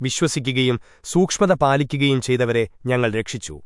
വിശ്വസിക്കുകയും സൂക്ഷ്മത പാലിക്കുകയും ചെയ്തവരെ ഞങ്ങൾ രക്ഷിച്ചു.